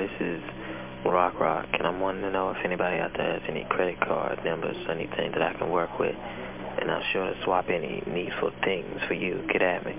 This is Rock Rock, and I'm wanting to know if anybody out there has any credit card numbers or anything that I can work with. And I'm sure to swap any needful things for you. Get at me.